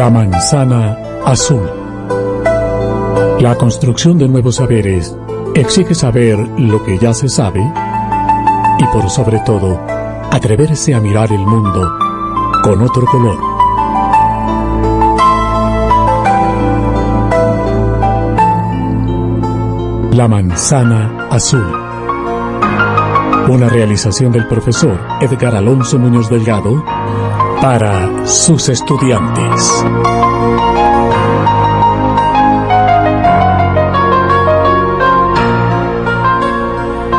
La manzana azul. La construcción de nuevos saberes exige saber lo que ya se sabe y por sobre todo, atreverse a mirar el mundo con otro color. La manzana azul. Una realización del profesor Edgar Alonso Muñoz Delgado para sus estudiantes.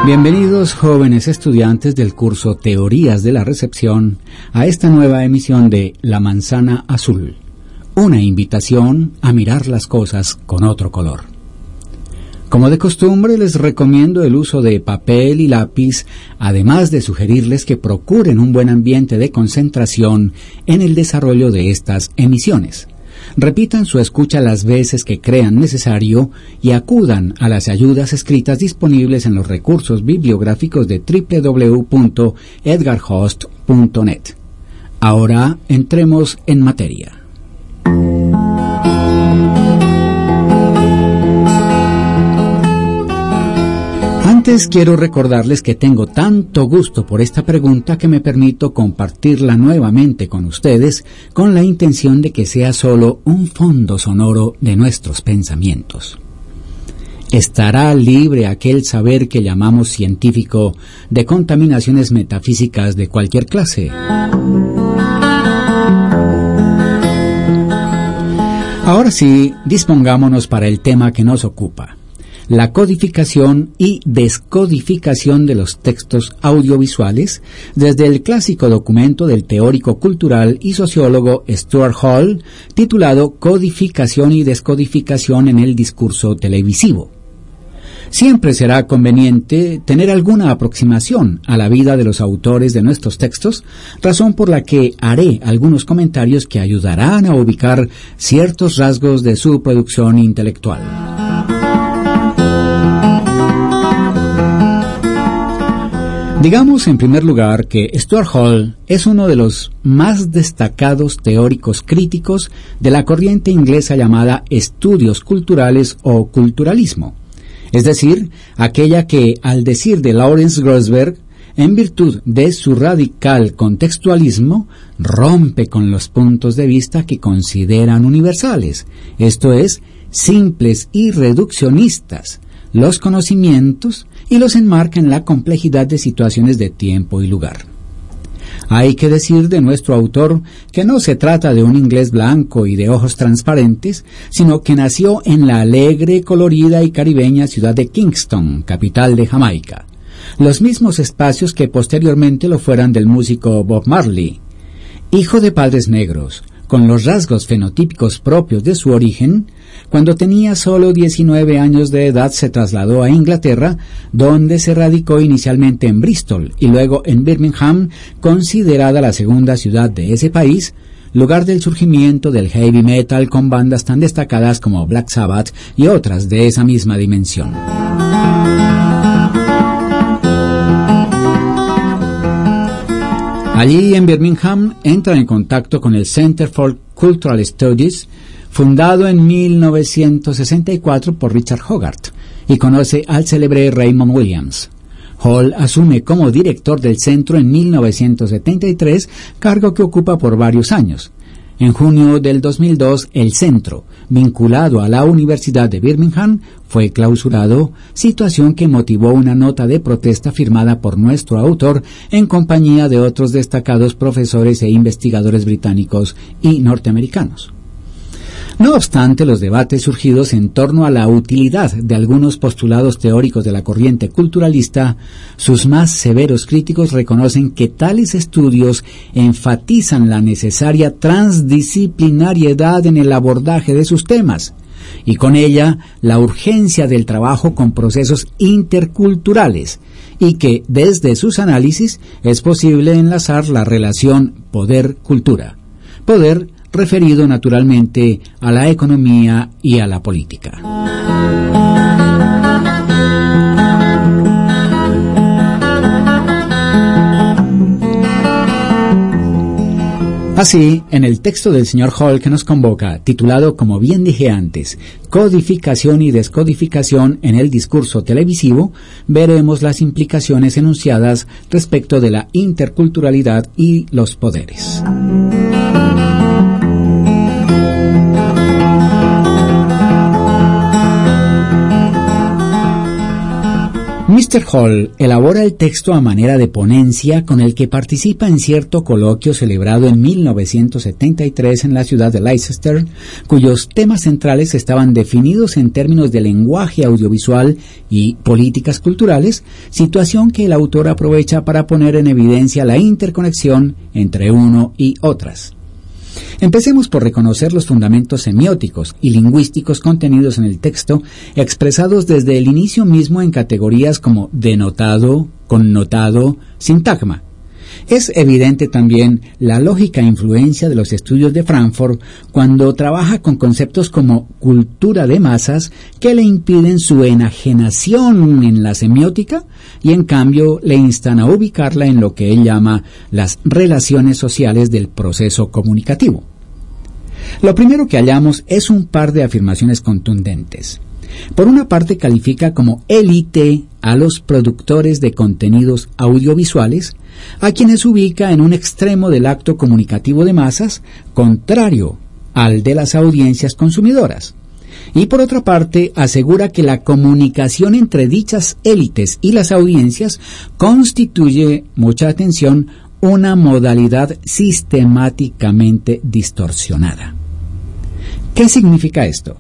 Bienvenidos jóvenes estudiantes del curso Teorías de la Recepción a esta nueva emisión de La Manzana Azul, una invitación a mirar las cosas con otro color. Como de costumbre les recomiendo el uso de papel y lápiz, además de sugerirles que procuren un buen ambiente de concentración en el desarrollo de estas emisiones. Repitan su escucha las veces que crean necesario y acudan a las ayudas escritas disponibles en los recursos bibliográficos de www.edgarhost.net. Ahora entremos en materia. Antes quiero recordarles que tengo tanto gusto por esta pregunta que me permito compartirla nuevamente con ustedes con la intención de que sea solo un fondo sonoro de nuestros pensamientos. ¿Estará libre aquel saber que llamamos científico de contaminaciones metafísicas de cualquier clase? Ahora sí, dispongámonos para el tema que nos ocupa la codificación y descodificación de los textos audiovisuales desde el clásico documento del teórico cultural y sociólogo Stuart Hall titulado Codificación y descodificación en el discurso televisivo. Siempre será conveniente tener alguna aproximación a la vida de los autores de nuestros textos, razón por la que haré algunos comentarios que ayudarán a ubicar ciertos rasgos de su producción intelectual. Digamos en primer lugar que Stuart Hall es uno de los más destacados teóricos críticos de la corriente inglesa llamada estudios culturales o culturalismo, es decir, aquella que, al decir de Lawrence Grossberg, en virtud de su radical contextualismo, rompe con los puntos de vista que consideran universales, esto es, simples y reduccionistas, los conocimientos y los enmarca en la complejidad de situaciones de tiempo y lugar. Hay que decir de nuestro autor que no se trata de un inglés blanco y de ojos transparentes, sino que nació en la alegre, colorida y caribeña ciudad de Kingston, capital de Jamaica, los mismos espacios que posteriormente lo fueran del músico Bob Marley. Hijo de padres negros, con los rasgos fenotípicos propios de su origen, cuando tenía solo 19 años de edad se trasladó a Inglaterra, donde se radicó inicialmente en Bristol y luego en Birmingham, considerada la segunda ciudad de ese país, lugar del surgimiento del heavy metal con bandas tan destacadas como Black Sabbath y otras de esa misma dimensión. Allí en Birmingham entra en contacto con el Center for Cultural Studies, fundado en 1964 por Richard Hogarth, y conoce al célebre Raymond Williams. Hall asume como director del centro en 1973, cargo que ocupa por varios años. En junio del 2002, el centro, vinculado a la Universidad de Birmingham, fue clausurado, situación que motivó una nota de protesta firmada por nuestro autor en compañía de otros destacados profesores e investigadores británicos y norteamericanos. No obstante, los debates surgidos en torno a la utilidad de algunos postulados teóricos de la corriente culturalista, sus más severos críticos reconocen que tales estudios enfatizan la necesaria transdisciplinariedad en el abordaje de sus temas, y con ella la urgencia del trabajo con procesos interculturales, y que desde sus análisis es posible enlazar la relación poder-cultura. Poder referido naturalmente a la economía y a la política. Así, en el texto del señor Hall que nos convoca, titulado, como bien dije antes, Codificación y descodificación en el discurso televisivo, veremos las implicaciones enunciadas respecto de la interculturalidad y los poderes. Mr. Hall elabora el texto a manera de ponencia con el que participa en cierto coloquio celebrado en 1973 en la ciudad de Leicester, cuyos temas centrales estaban definidos en términos de lenguaje audiovisual y políticas culturales, situación que el autor aprovecha para poner en evidencia la interconexión entre uno y otras. Empecemos por reconocer los fundamentos semióticos y lingüísticos contenidos en el texto, expresados desde el inicio mismo en categorías como denotado, connotado, sintagma. Es evidente también la lógica influencia de los estudios de Frankfurt cuando trabaja con conceptos como cultura de masas que le impiden su enajenación en la semiótica y en cambio le instan a ubicarla en lo que él llama las relaciones sociales del proceso comunicativo. Lo primero que hallamos es un par de afirmaciones contundentes. Por una parte califica como élite a los productores de contenidos audiovisuales, a quienes ubica en un extremo del acto comunicativo de masas, contrario al de las audiencias consumidoras. Y por otra parte, asegura que la comunicación entre dichas élites y las audiencias constituye, mucha atención, una modalidad sistemáticamente distorsionada. ¿Qué significa esto?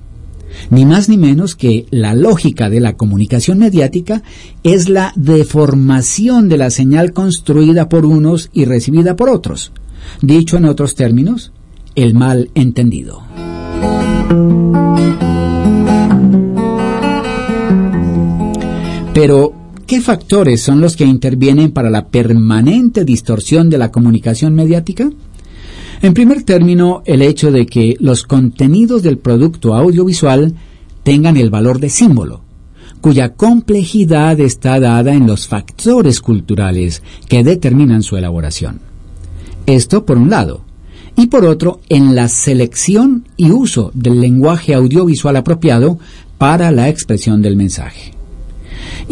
Ni más ni menos que la lógica de la comunicación mediática es la deformación de la señal construida por unos y recibida por otros. Dicho en otros términos, el mal entendido. Pero, ¿qué factores son los que intervienen para la permanente distorsión de la comunicación mediática? En primer término, el hecho de que los contenidos del producto audiovisual tengan el valor de símbolo, cuya complejidad está dada en los factores culturales que determinan su elaboración. Esto por un lado, y por otro, en la selección y uso del lenguaje audiovisual apropiado para la expresión del mensaje.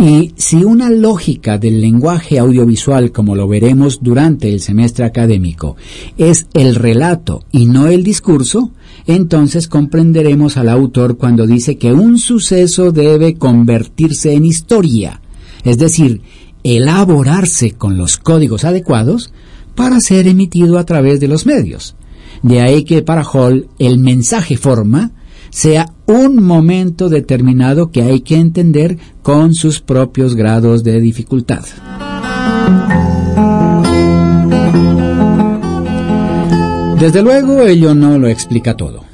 Y si una lógica del lenguaje audiovisual, como lo veremos durante el semestre académico, es el relato y no el discurso, entonces comprenderemos al autor cuando dice que un suceso debe convertirse en historia, es decir, elaborarse con los códigos adecuados para ser emitido a través de los medios. De ahí que para Hall el mensaje forma sea un momento determinado que hay que entender con sus propios grados de dificultad. Desde luego ello no lo explica todo.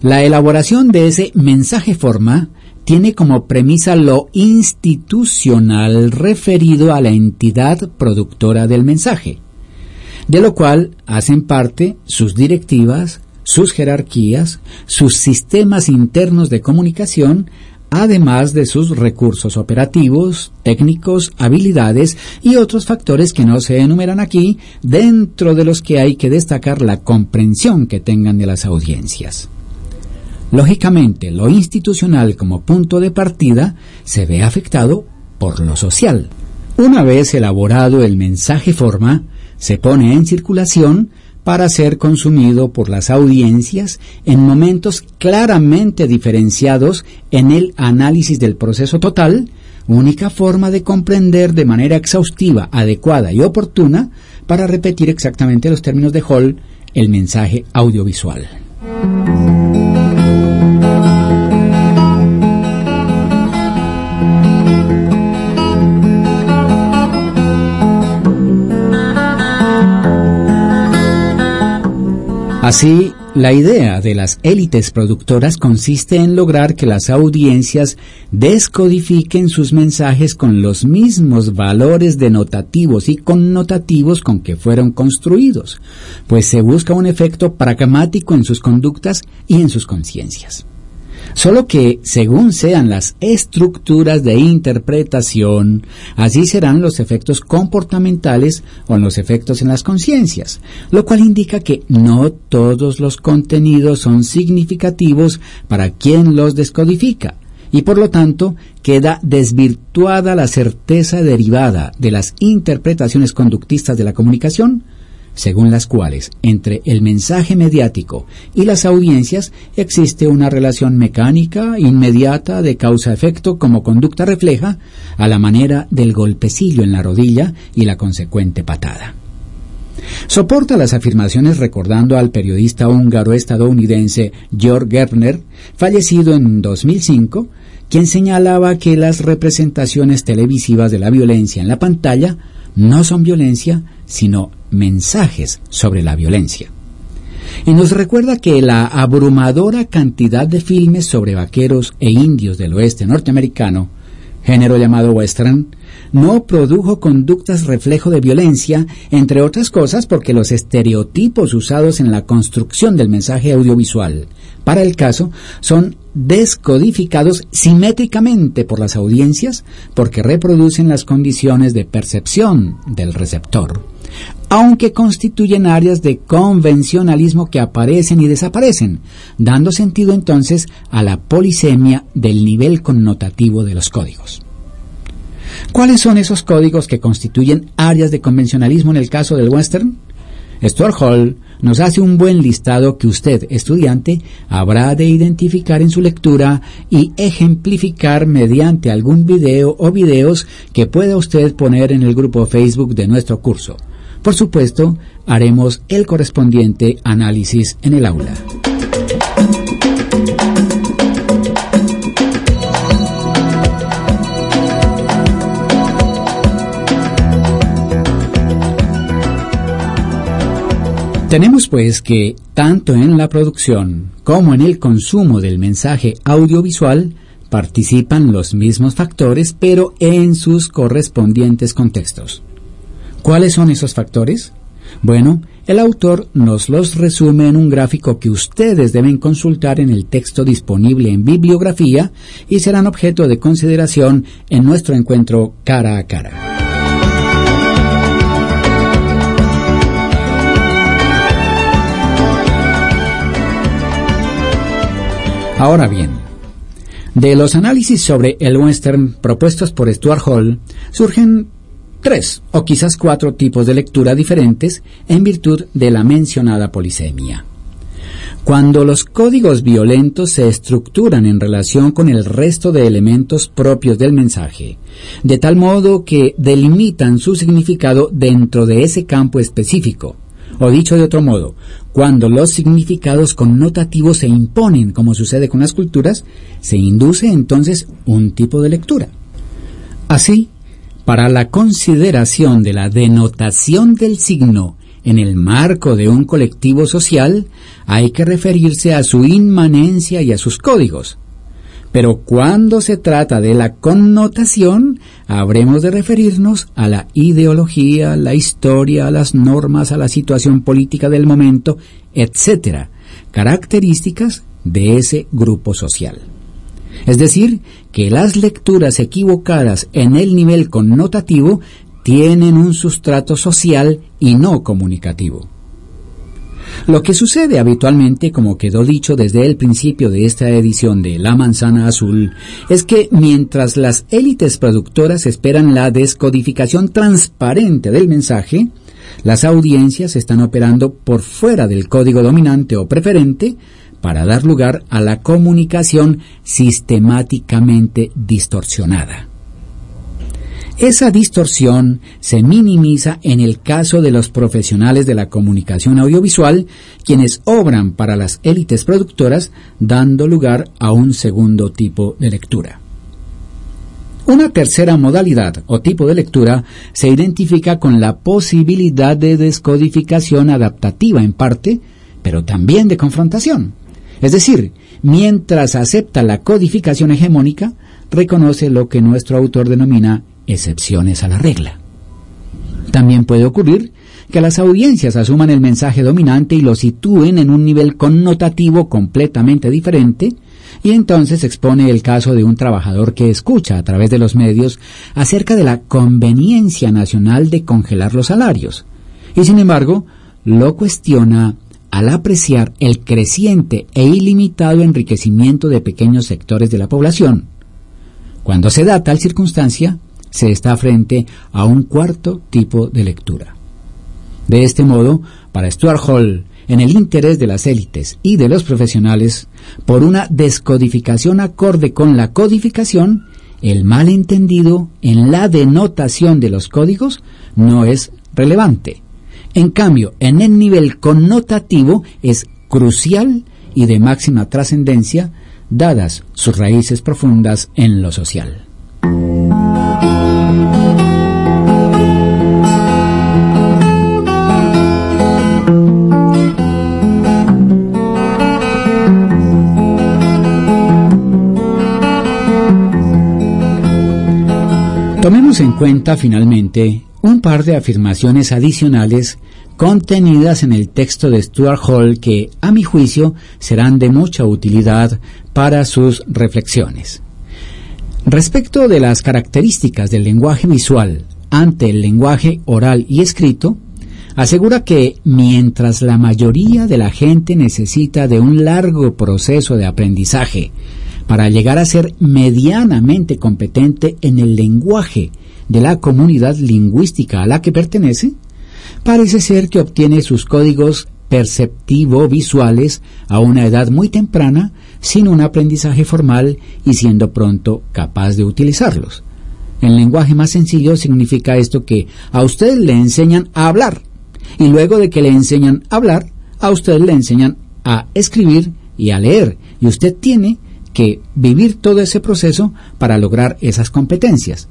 La elaboración de ese mensaje forma tiene como premisa lo institucional referido a la entidad productora del mensaje, de lo cual hacen parte sus directivas, sus jerarquías, sus sistemas internos de comunicación, además de sus recursos operativos, técnicos, habilidades y otros factores que no se enumeran aquí, dentro de los que hay que destacar la comprensión que tengan de las audiencias. Lógicamente, lo institucional como punto de partida se ve afectado por lo social. Una vez elaborado el mensaje forma, se pone en circulación para ser consumido por las audiencias en momentos claramente diferenciados en el análisis del proceso total, única forma de comprender de manera exhaustiva, adecuada y oportuna, para repetir exactamente los términos de Hall, el mensaje audiovisual. Así, la idea de las élites productoras consiste en lograr que las audiencias descodifiquen sus mensajes con los mismos valores denotativos y connotativos con que fueron construidos, pues se busca un efecto pragmático en sus conductas y en sus conciencias. Solo que, según sean las estructuras de interpretación, así serán los efectos comportamentales o los efectos en las conciencias, lo cual indica que no todos los contenidos son significativos para quien los descodifica, y por lo tanto queda desvirtuada la certeza derivada de las interpretaciones conductistas de la comunicación, según las cuales entre el mensaje mediático y las audiencias existe una relación mecánica inmediata de causa-efecto como conducta refleja a la manera del golpecillo en la rodilla y la consecuente patada. Soporta las afirmaciones recordando al periodista húngaro-estadounidense Georg Gerner, fallecido en 2005, quien señalaba que las representaciones televisivas de la violencia en la pantalla no son violencia, sino mensajes sobre la violencia. Y nos recuerda que la abrumadora cantidad de filmes sobre vaqueros e indios del oeste norteamericano, género llamado western, no produjo conductas reflejo de violencia, entre otras cosas porque los estereotipos usados en la construcción del mensaje audiovisual para el caso son descodificados simétricamente por las audiencias porque reproducen las condiciones de percepción del receptor, aunque constituyen áreas de convencionalismo que aparecen y desaparecen, dando sentido entonces a la polisemia del nivel connotativo de los códigos. ¿Cuáles son esos códigos que constituyen áreas de convencionalismo en el caso del western? Stuart Hall nos hace un buen listado que usted, estudiante, habrá de identificar en su lectura y ejemplificar mediante algún video o videos que pueda usted poner en el grupo Facebook de nuestro curso. Por supuesto, haremos el correspondiente análisis en el aula. Tenemos pues que tanto en la producción como en el consumo del mensaje audiovisual participan los mismos factores pero en sus correspondientes contextos. ¿Cuáles son esos factores? Bueno, el autor nos los resume en un gráfico que ustedes deben consultar en el texto disponible en bibliografía y serán objeto de consideración en nuestro encuentro cara a cara. Ahora bien, de los análisis sobre el western propuestos por Stuart Hall surgen tres o quizás cuatro tipos de lectura diferentes en virtud de la mencionada polisemia. Cuando los códigos violentos se estructuran en relación con el resto de elementos propios del mensaje, de tal modo que delimitan su significado dentro de ese campo específico, o dicho de otro modo, cuando los significados connotativos se imponen, como sucede con las culturas, se induce entonces un tipo de lectura. Así, para la consideración de la denotación del signo en el marco de un colectivo social, hay que referirse a su inmanencia y a sus códigos, pero cuando se trata de la connotación, habremos de referirnos a la ideología, la historia, a las normas, a la situación política del momento, etc., características de ese grupo social. Es decir, que las lecturas equivocadas en el nivel connotativo tienen un sustrato social y no comunicativo. Lo que sucede habitualmente, como quedó dicho desde el principio de esta edición de La Manzana Azul, es que mientras las élites productoras esperan la descodificación transparente del mensaje, las audiencias están operando por fuera del código dominante o preferente para dar lugar a la comunicación sistemáticamente distorsionada. Esa distorsión se minimiza en el caso de los profesionales de la comunicación audiovisual, quienes obran para las élites productoras, dando lugar a un segundo tipo de lectura. Una tercera modalidad o tipo de lectura se identifica con la posibilidad de descodificación adaptativa en parte, pero también de confrontación. Es decir, mientras acepta la codificación hegemónica, reconoce lo que nuestro autor denomina excepciones a la regla. También puede ocurrir que las audiencias asuman el mensaje dominante y lo sitúen en un nivel connotativo completamente diferente, y entonces expone el caso de un trabajador que escucha a través de los medios acerca de la conveniencia nacional de congelar los salarios, y sin embargo lo cuestiona al apreciar el creciente e ilimitado enriquecimiento de pequeños sectores de la población. Cuando se da tal circunstancia, se está frente a un cuarto tipo de lectura. De este modo, para Stuart Hall, en el interés de las élites y de los profesionales, por una descodificación acorde con la codificación, el malentendido en la denotación de los códigos no es relevante. En cambio, en el nivel connotativo es crucial y de máxima trascendencia, dadas sus raíces profundas en lo social. Tomemos en cuenta finalmente un par de afirmaciones adicionales contenidas en el texto de Stuart Hall que, a mi juicio, serán de mucha utilidad para sus reflexiones. Respecto de las características del lenguaje visual ante el lenguaje oral y escrito, asegura que mientras la mayoría de la gente necesita de un largo proceso de aprendizaje para llegar a ser medianamente competente en el lenguaje de la comunidad lingüística a la que pertenece, parece ser que obtiene sus códigos perceptivo-visuales a una edad muy temprana sin un aprendizaje formal y siendo pronto capaz de utilizarlos. En lenguaje más sencillo significa esto que a usted le enseñan a hablar y luego de que le enseñan a hablar, a usted le enseñan a escribir y a leer y usted tiene que vivir todo ese proceso para lograr esas competencias.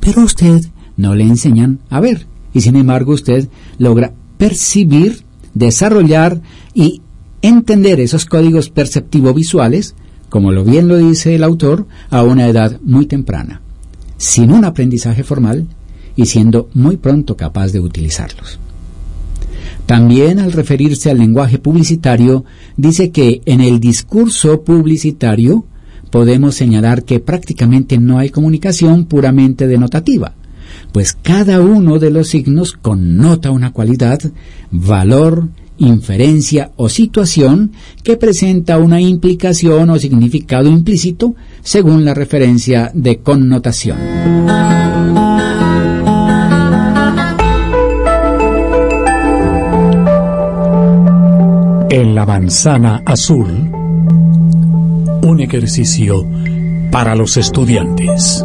Pero usted no le enseñan a ver y sin embargo usted logra percibir, desarrollar y entender esos códigos perceptivo-visuales, como lo bien lo dice el autor, a una edad muy temprana, sin un aprendizaje formal y siendo muy pronto capaz de utilizarlos. También al referirse al lenguaje publicitario, dice que en el discurso publicitario podemos señalar que prácticamente no hay comunicación puramente denotativa, pues cada uno de los signos connota una cualidad, valor, inferencia o situación que presenta una implicación o significado implícito según la referencia de connotación. En la manzana azul, un ejercicio para los estudiantes.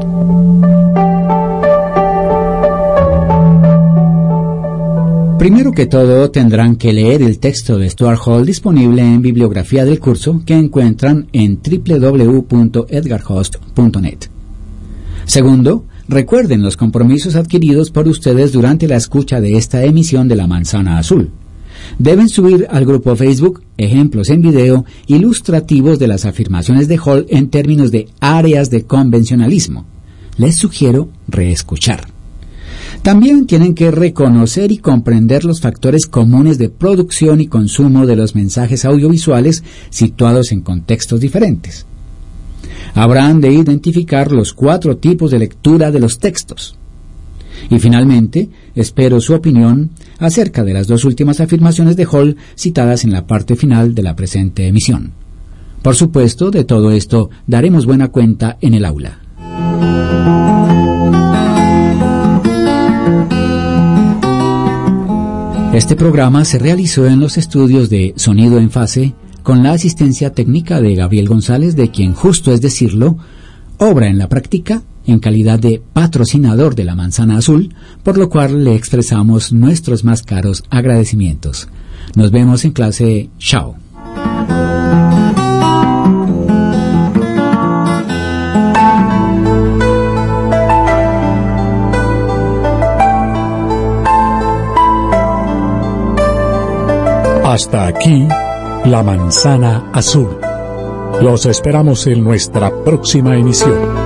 Primero que todo tendrán que leer el texto de Stuart Hall disponible en bibliografía del curso que encuentran en www.edgarhost.net. Segundo, recuerden los compromisos adquiridos por ustedes durante la escucha de esta emisión de La Manzana Azul. Deben subir al grupo Facebook ejemplos en video ilustrativos de las afirmaciones de Hall en términos de áreas de convencionalismo. Les sugiero reescuchar. También tienen que reconocer y comprender los factores comunes de producción y consumo de los mensajes audiovisuales situados en contextos diferentes. Habrán de identificar los cuatro tipos de lectura de los textos. Y finalmente, espero su opinión acerca de las dos últimas afirmaciones de Hall citadas en la parte final de la presente emisión. Por supuesto, de todo esto daremos buena cuenta en el aula. Este programa se realizó en los estudios de Sonido en Fase con la asistencia técnica de Gabriel González, de quien justo es decirlo, obra en la práctica en calidad de patrocinador de la Manzana Azul, por lo cual le expresamos nuestros más caros agradecimientos. Nos vemos en clase. Chao. Hasta aquí, la manzana azul. Los esperamos en nuestra próxima emisión.